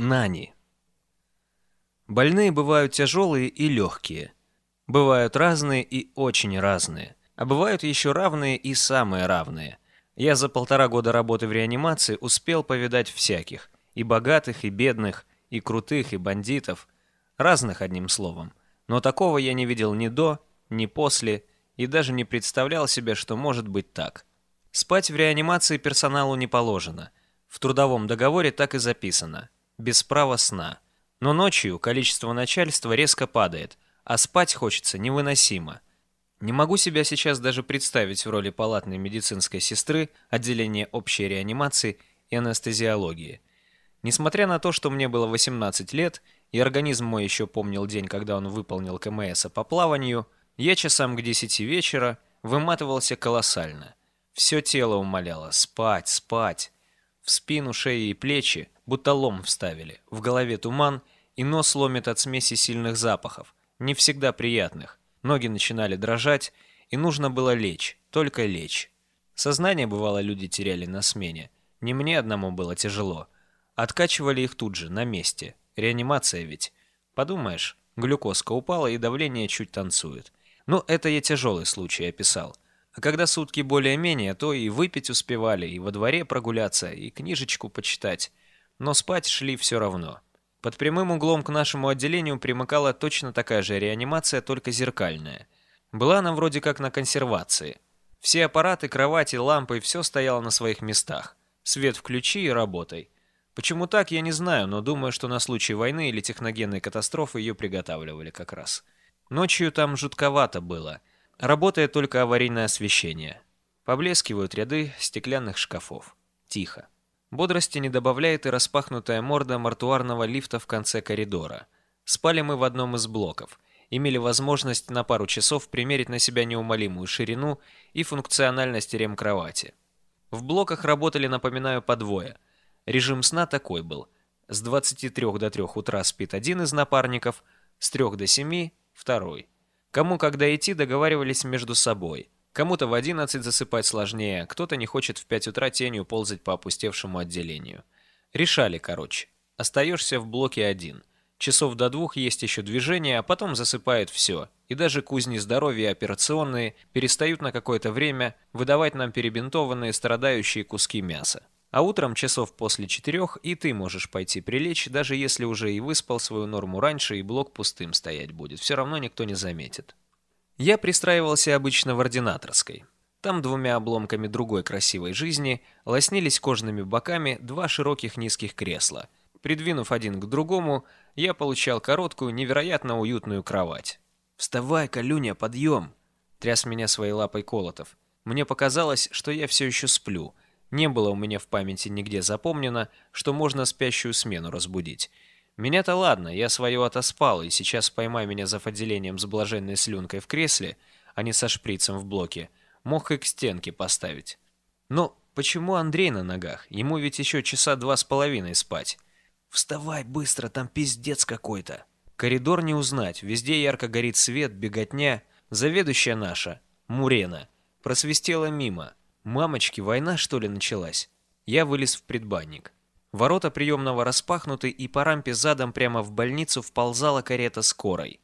Нани. Больные бывают тяжелые и легкие. Бывают разные и очень разные. А бывают еще равные и самые равные. Я за полтора года работы в реанимации успел повидать всяких. И богатых, и бедных, и крутых, и бандитов. Разных, одним словом. Но такого я не видел ни до, ни после, и даже не представлял себе, что может быть так. Спать в реанимации персоналу не положено. В трудовом договоре так и записано – без права сна. Но ночью количество начальства резко падает, а спать хочется невыносимо. Не могу себя сейчас даже представить в роли палатной медицинской сестры отделения общей реанимации и анестезиологии. Несмотря на то, что мне было 18 лет, и организм мой еще помнил день, когда он выполнил КМС по плаванию, я часам к 10 вечера выматывался колоссально. Все тело умоляло спать, спать. В спину, шею и плечи будто лом вставили. В голове туман, и нос ломит от смеси сильных запахов, не всегда приятных. Ноги начинали дрожать, и нужно было лечь, только лечь. Сознание, бывало, люди теряли на смене. Не мне одному было тяжело. Откачивали их тут же, на месте. Реанимация ведь. Подумаешь, глюкозка упала, и давление чуть танцует. Ну, это я тяжелый случай описал. А когда сутки более-менее, то и выпить успевали, и во дворе прогуляться, и книжечку почитать но спать шли все равно. Под прямым углом к нашему отделению примыкала точно такая же реанимация, только зеркальная. Была она вроде как на консервации. Все аппараты, кровати, лампы, все стояло на своих местах. Свет включи и работай. Почему так, я не знаю, но думаю, что на случай войны или техногенной катастрофы ее приготавливали как раз. Ночью там жутковато было. Работает только аварийное освещение. Поблескивают ряды стеклянных шкафов. Тихо. Бодрости не добавляет и распахнутая морда мортуарного лифта в конце коридора. Спали мы в одном из блоков. Имели возможность на пару часов примерить на себя неумолимую ширину и функциональность ремкровати. В блоках работали, напоминаю, по двое. Режим сна такой был. С 23 до 3 утра спит один из напарников, с 3 до 7 – второй. Кому когда идти, договаривались между собой – Кому-то в 11 засыпать сложнее, кто-то не хочет в 5 утра тенью ползать по опустевшему отделению. Решали, короче. Остаешься в блоке один. Часов до двух есть еще движение, а потом засыпает все. И даже кузни здоровья операционные перестают на какое-то время выдавать нам перебинтованные страдающие куски мяса. А утром часов после четырех и ты можешь пойти прилечь, даже если уже и выспал свою норму раньше и блок пустым стоять будет. Все равно никто не заметит. Я пристраивался обычно в ординаторской. Там двумя обломками другой красивой жизни лоснились кожаными боками два широких низких кресла. Придвинув один к другому, я получал короткую, невероятно уютную кровать. «Вставай, Калюня, подъем!» — тряс меня своей лапой Колотов. Мне показалось, что я все еще сплю. Не было у меня в памяти нигде запомнено, что можно спящую смену разбудить. Меня-то ладно, я свое отоспал, и сейчас поймай меня за отделением с блаженной слюнкой в кресле, а не со шприцем в блоке, мог и к стенке поставить. Но почему Андрей на ногах? Ему ведь еще часа два с половиной спать. Вставай быстро, там пиздец какой-то. Коридор не узнать, везде ярко горит свет, беготня. Заведующая наша, Мурена, просвистела мимо. Мамочки, война что ли началась? Я вылез в предбанник. Ворота приемного распахнуты, и по рампе задом прямо в больницу вползала карета скорой.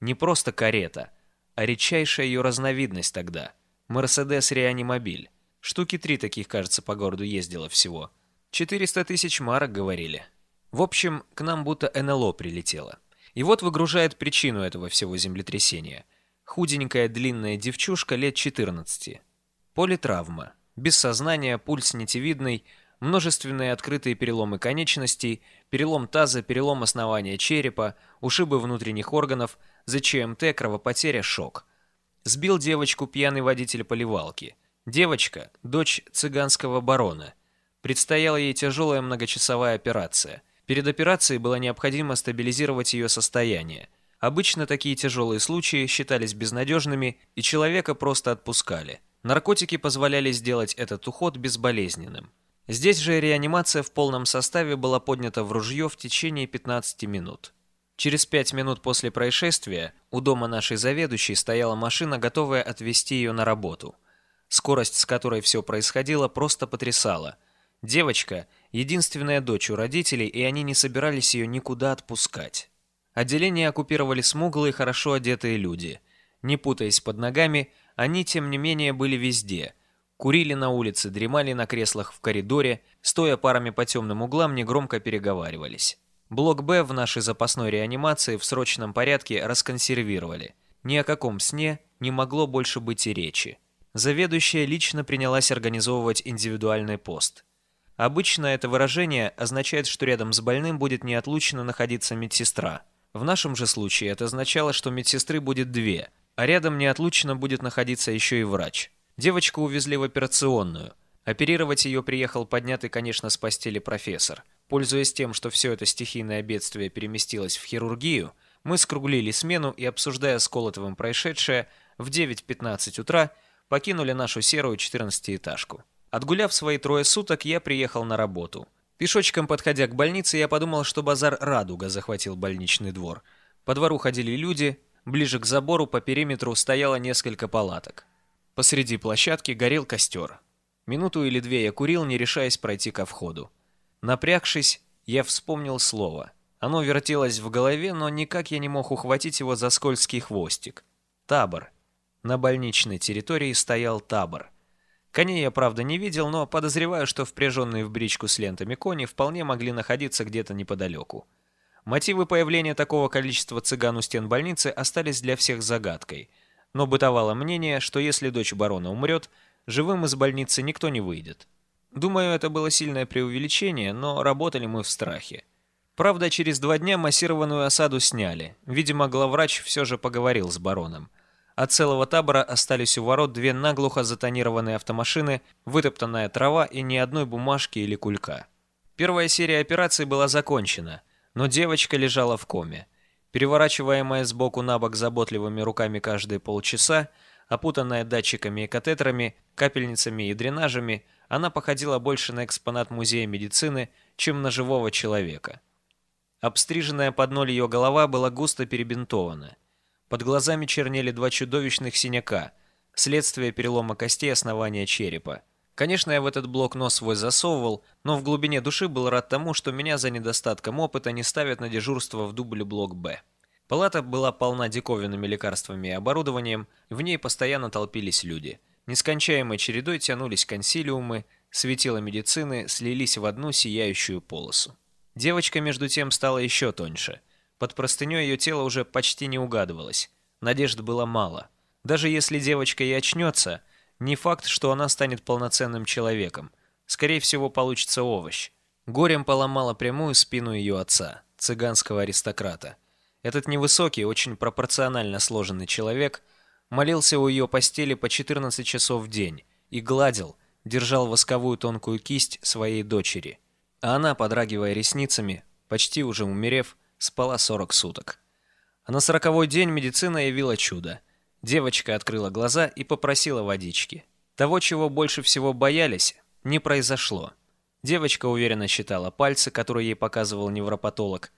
Не просто карета, а редчайшая ее разновидность тогда. Мерседес Реанимобиль. Штуки три таких, кажется, по городу ездило всего. 400 тысяч марок, говорили. В общем, к нам будто НЛО прилетело. И вот выгружает причину этого всего землетрясения. Худенькая длинная девчушка лет 14. Политравма. Без сознания, пульс нитевидный, множественные открытые переломы конечностей, перелом таза, перелом основания черепа, ушибы внутренних органов, ЗЧМТ, кровопотеря, шок. Сбил девочку пьяный водитель поливалки. Девочка – дочь цыганского барона. Предстояла ей тяжелая многочасовая операция. Перед операцией было необходимо стабилизировать ее состояние. Обычно такие тяжелые случаи считались безнадежными, и человека просто отпускали. Наркотики позволяли сделать этот уход безболезненным. Здесь же реанимация в полном составе была поднята в ружье в течение 15 минут. Через 5 минут после происшествия у дома нашей заведующей стояла машина, готовая отвезти ее на работу. Скорость, с которой все происходило, просто потрясала. Девочка — единственная дочь у родителей, и они не собирались ее никуда отпускать. Отделение оккупировали смуглые, хорошо одетые люди. Не путаясь под ногами, они, тем не менее, были везде. Курили на улице, дремали на креслах в коридоре, стоя парами по темным углам, негромко переговаривались. Блок «Б» в нашей запасной реанимации в срочном порядке расконсервировали. Ни о каком сне не могло больше быть и речи. Заведующая лично принялась организовывать индивидуальный пост. Обычно это выражение означает, что рядом с больным будет неотлучно находиться медсестра. В нашем же случае это означало, что медсестры будет две, а рядом неотлучно будет находиться еще и врач. Девочку увезли в операционную. Оперировать ее приехал поднятый, конечно, с постели профессор. Пользуясь тем, что все это стихийное бедствие переместилось в хирургию, мы скруглили смену и, обсуждая с Колотовым происшедшее, в 9.15 утра покинули нашу серую 14-этажку. Отгуляв свои трое суток, я приехал на работу. Пешочком подходя к больнице, я подумал, что базар «Радуга» захватил больничный двор. По двору ходили люди, ближе к забору по периметру стояло несколько палаток. Посреди площадки горел костер. Минуту или две я курил, не решаясь пройти ко входу. Напрягшись, я вспомнил слово. Оно вертелось в голове, но никак я не мог ухватить его за скользкий хвостик. Табор. На больничной территории стоял табор. Коней я, правда, не видел, но подозреваю, что впряженные в бричку с лентами кони вполне могли находиться где-то неподалеку. Мотивы появления такого количества цыган у стен больницы остались для всех загадкой. Но бытовало мнение, что если дочь барона умрет, живым из больницы никто не выйдет. Думаю, это было сильное преувеличение, но работали мы в страхе. Правда, через два дня массированную осаду сняли. Видимо, главврач все же поговорил с бароном. От целого табора остались у ворот две наглухо затонированные автомашины, вытоптанная трава и ни одной бумажки или кулька. Первая серия операций была закончена, но девочка лежала в коме. Переворачиваемая сбоку на бок заботливыми руками каждые полчаса, опутанная датчиками и катетерами, капельницами и дренажами, она походила больше на экспонат музея медицины, чем на живого человека. Обстриженная под ноль ее голова была густо перебинтована. Под глазами чернели два чудовищных синяка, следствие перелома костей основания черепа. Конечно, я в этот блок нос свой засовывал, но в глубине души был рад тому, что меня за недостатком опыта не ставят на дежурство в дубле блок «Б». Палата была полна диковинными лекарствами и оборудованием, в ней постоянно толпились люди – Нескончаемой чередой тянулись консилиумы, светила медицины слились в одну сияющую полосу. Девочка, между тем, стала еще тоньше. Под простыней ее тело уже почти не угадывалось. Надежд было мало. Даже если девочка и очнется, не факт, что она станет полноценным человеком. Скорее всего, получится овощ. Горем поломала прямую спину ее отца, цыганского аристократа. Этот невысокий, очень пропорционально сложенный человек – молился у ее постели по 14 часов в день и гладил, держал восковую тонкую кисть своей дочери. А она, подрагивая ресницами, почти уже умерев, спала 40 суток. А на сороковой день медицина явила чудо. Девочка открыла глаза и попросила водички. Того, чего больше всего боялись, не произошло. Девочка уверенно считала пальцы, которые ей показывал невропатолог,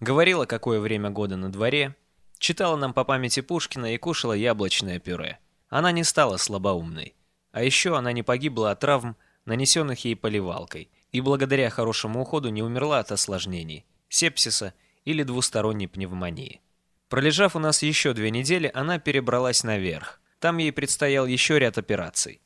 говорила, какое время года на дворе, Читала нам по памяти Пушкина и кушала яблочное пюре. Она не стала слабоумной. А еще она не погибла от травм, нанесенных ей поливалкой, и благодаря хорошему уходу не умерла от осложнений, сепсиса или двусторонней пневмонии. Пролежав у нас еще две недели, она перебралась наверх. Там ей предстоял еще ряд операций.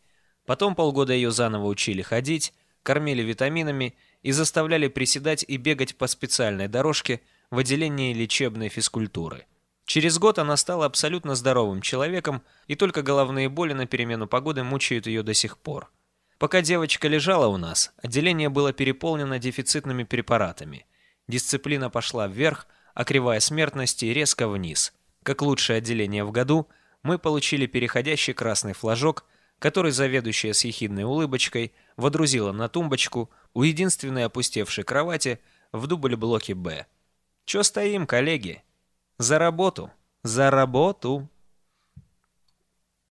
Потом полгода ее заново учили ходить, кормили витаминами и заставляли приседать и бегать по специальной дорожке в отделении лечебной физкультуры. Через год она стала абсолютно здоровым человеком, и только головные боли на перемену погоды мучают ее до сих пор. Пока девочка лежала у нас, отделение было переполнено дефицитными препаратами. Дисциплина пошла вверх, а кривая смертности резко вниз. Как лучшее отделение в году, мы получили переходящий красный флажок, который заведующая с ехидной улыбочкой водрузила на тумбочку у единственной опустевшей кровати в дубль-блоке «Б». «Чё стоим, коллеги?» За работу! За работу!